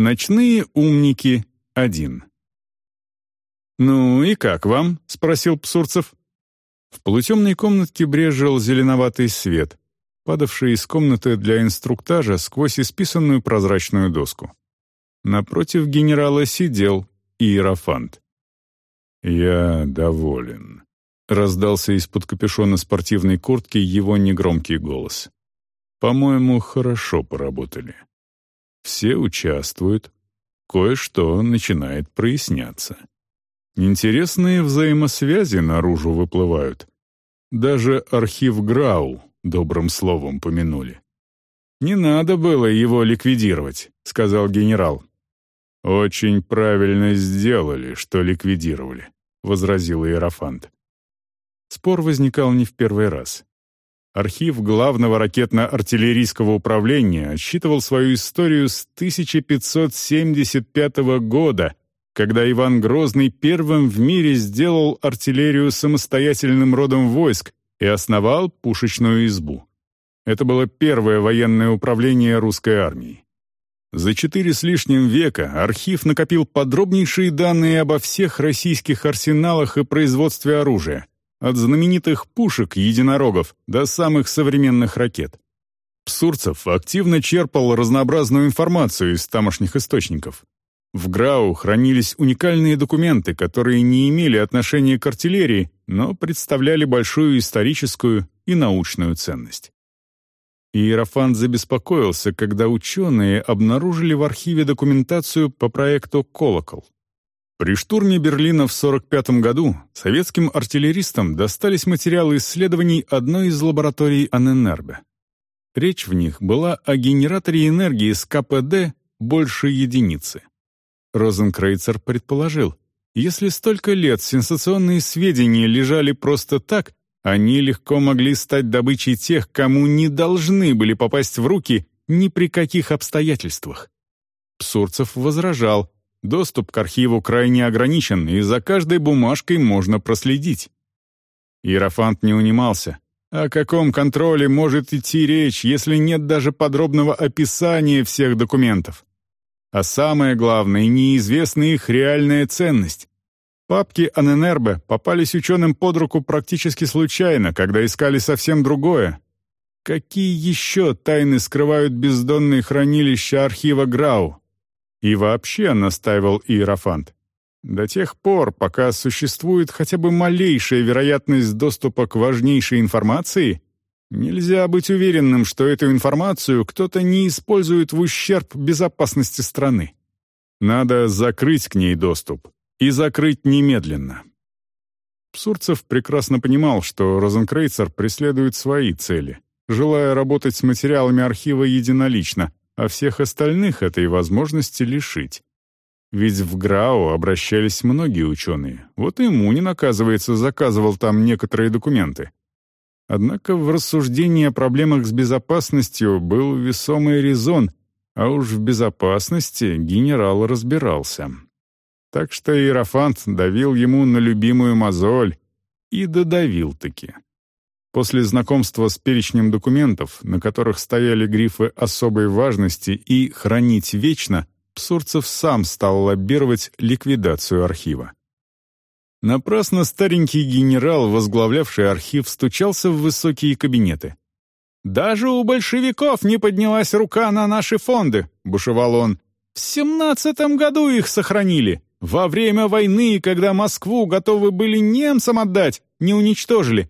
Ночные умники 1. «Ну и как вам?» — спросил Псурцев. В полутемной комнатке брежил зеленоватый свет, падавший из комнаты для инструктажа сквозь исписанную прозрачную доску. Напротив генерала сидел Иерофант. «Я доволен», — раздался из-под капюшона спортивной куртки его негромкий голос. «По-моему, хорошо поработали. Все участвуют, кое-что начинает проясняться. Интересные взаимосвязи наружу выплывают. Даже архив Грау добрым словом помянули. «Не надо было его ликвидировать», — сказал генерал. «Очень правильно сделали, что ликвидировали», — возразил Иерофант. Спор возникал не в первый раз. Архив Главного ракетно-артиллерийского управления отсчитывал свою историю с 1575 года, когда Иван Грозный первым в мире сделал артиллерию самостоятельным родом войск и основал пушечную избу. Это было первое военное управление русской армией. За четыре с лишним века архив накопил подробнейшие данные обо всех российских арсеналах и производстве оружия, от знаменитых пушек-единорогов до самых современных ракет. Псурцев активно черпал разнообразную информацию из тамошних источников. В ГРАУ хранились уникальные документы, которые не имели отношения к артиллерии, но представляли большую историческую и научную ценность. Иерофант забеспокоился, когда ученые обнаружили в архиве документацию по проекту «Колокол». При штурме Берлина в 1945 году советским артиллеристам достались материалы исследований одной из лабораторий Аненербе. Речь в них была о генераторе энергии с КПД больше единицы. Розенкрейцер предположил, если столько лет сенсационные сведения лежали просто так, они легко могли стать добычей тех, кому не должны были попасть в руки ни при каких обстоятельствах. Псурцев возражал, доступ к архиву крайне ограничен, и за каждой бумажкой можно проследить. Иерофант не унимался. О каком контроле может идти речь, если нет даже подробного описания всех документов? А самое главное, неизвестна их реальная ценность. Папки Аненербе попались ученым под руку практически случайно, когда искали совсем другое. Какие еще тайны скрывают бездонные хранилища архива Грау? И вообще, настаивал Иерофант, до тех пор, пока существует хотя бы малейшая вероятность доступа к важнейшей информации, нельзя быть уверенным, что эту информацию кто-то не использует в ущерб безопасности страны. Надо закрыть к ней доступ, и закрыть немедленно. Псурцев прекрасно понимал, что Розенкрейцер преследует свои цели, желая работать с материалами архива единолично, а всех остальных этой возможности лишить. Ведь в ГРАУ обращались многие ученые, вот и Мунин, оказывается, заказывал там некоторые документы. Однако в рассуждении о проблемах с безопасностью был весомый резон, а уж в безопасности генерал разбирался. Так что Иерофант давил ему на любимую мозоль и додавил-таки. После знакомства с перечнем документов, на которых стояли грифы особой важности и «хранить вечно», Псурцев сам стал лоббировать ликвидацию архива. Напрасно старенький генерал, возглавлявший архив, стучался в высокие кабинеты. «Даже у большевиков не поднялась рука на наши фонды», — бушевал он. «В семнадцатом году их сохранили. Во время войны, когда Москву готовы были немцам отдать, не уничтожили.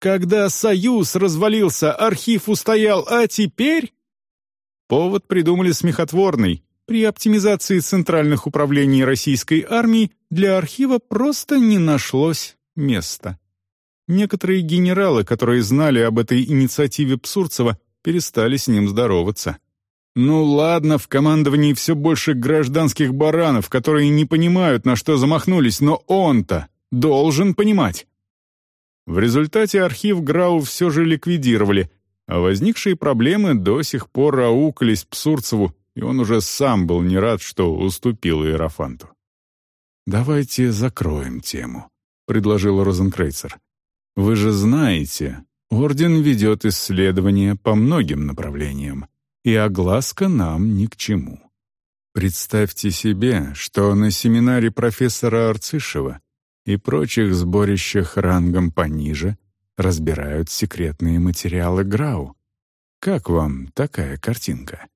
Когда Союз развалился, архив устоял, а теперь... Повод придумали смехотворный. При оптимизации центральных управлений российской армии для архива просто не нашлось места. Некоторые генералы, которые знали об этой инициативе Псурцева, перестали с ним здороваться. Ну ладно, в командовании все больше гражданских баранов, которые не понимают, на что замахнулись, но он-то должен понимать. В результате архив Грау все же ликвидировали, а возникшие проблемы до сих пор аукались Псурцеву, и он уже сам был не рад, что уступил Иерофанту. «Давайте закроем тему», — предложил Розенкрейцер. «Вы же знаете, Орден ведет исследования по многим направлениям и огласка нам ни к чему. Представьте себе, что на семинаре профессора Арцишева и прочих сборищах рангом пониже разбирают секретные материалы Грау. Как вам такая картинка?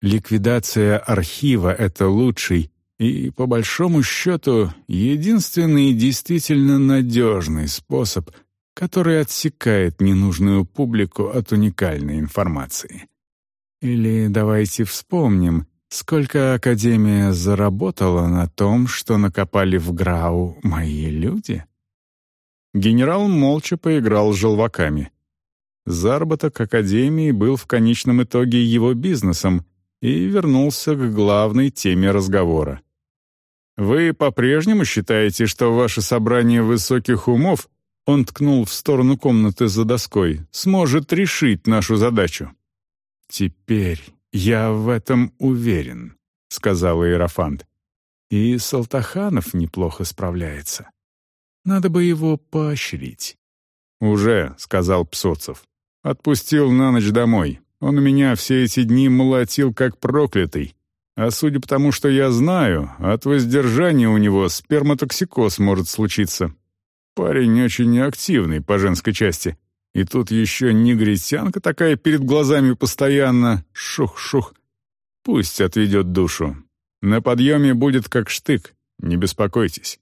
Ликвидация архива — это лучший и, по большому счету, единственный действительно надежный способ, который отсекает ненужную публику от уникальной информации. Или давайте вспомним, сколько Академия заработала на том, что накопали в Грау мои люди. Генерал молча поиграл желваками. Заработок Академии был в конечном итоге его бизнесом и вернулся к главной теме разговора. «Вы по-прежнему считаете, что ваше собрание высоких умов он ткнул в сторону комнаты за доской, сможет решить нашу задачу. «Теперь я в этом уверен», — сказал Иерофант. «И Салтаханов неплохо справляется. Надо бы его поощрить». «Уже», — сказал Псоцев. «Отпустил на ночь домой. Он меня все эти дни молотил как проклятый. А судя по тому, что я знаю, от воздержания у него сперматоксикоз может случиться. Парень очень неактивный по женской части. И тут еще негритянка такая перед глазами постоянно. Шух-шух. Пусть отведет душу. На подъеме будет как штык, не беспокойтесь.